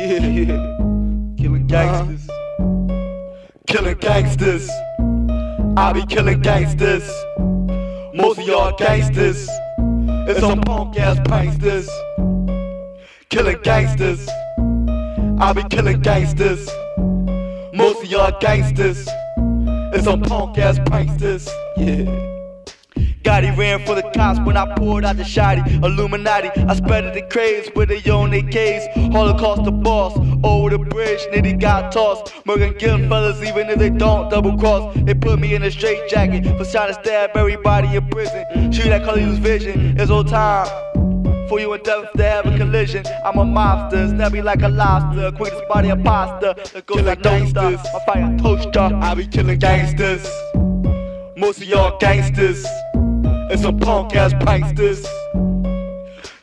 Yeah, yeah. Killing gangsters. Killing gangsters. I be killing gangsters. Most of y'all gangsters. It's some punk ass pranksters. Killing gangsters. I be killing gangsters. Most of y'all gangsters. It's some punk ass pranksters. Yeah. Gotti ran for the cops when I poured out the shotty. Illuminati, I spread it the craze with a on their case. Holocaust the boss, over the bridge, nitty got tossed. Murder kill fellas even if they don't double cross. They put me in a straight jacket for trying to stab everybody in prison. Shoot that color use vision, it's all time. For you and death to have a collision. I'm a monster, snapby like a lobster. Quickest body a pasta. The ghost like gangsters. I fire toaster. I be killing gangsters. Most of y'all gangsters and some punk ass pranksters.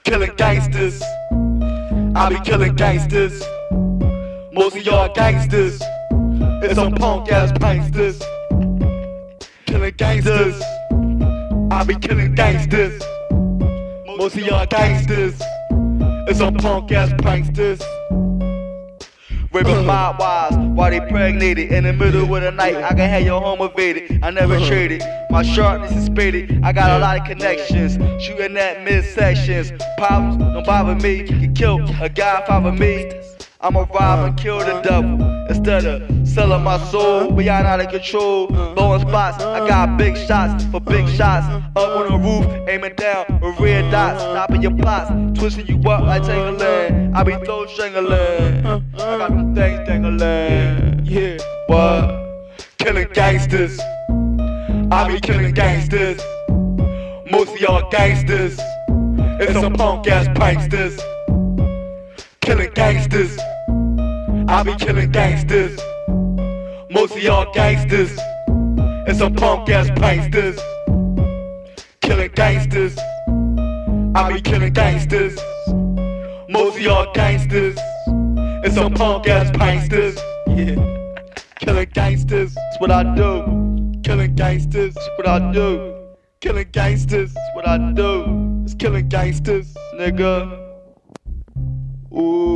Killing gangsters. I be killing gangsters. Most of y'all gangsters and some punk ass pranksters. Killing gangsters. I be killing gangsters. Most of y'all gangsters and some punk ass pranksters. Raping uh-huh. my wives while they pregnated in the middle of the night. I can have your home invaded. I never traded. My sharpness is spaded. I got a lot of connections. Shooting at midsections. Problems don't bother me. You kill a guy follow me. I'ma rob and kill the uh, devil instead of selling my soul beyond out of control. Uh, Blowing spots, I got uh, big shots for big shots. Up on the roof, aiming down with red dots, stopping your plots, twisting you up like Tangling. I be throw strangling. I got them things dangling. Yeah, what? Killing gangsters. I be killing gangsters. Most of y'all gangsters. It's some punk ass pranksters killing gangsters. I be killing gangsters. Most of y'all gangsters and some punk ass pranksters. Killing gangsters. I be killing gangsters. Most of y'all gangsters and some punk ass pranksters. Yeah. Killing gangsters, that's what I do. Killing gangsters, that's what I do. Killing gangsters, that's what I do. It's killing gangsters, nigga. Ooh.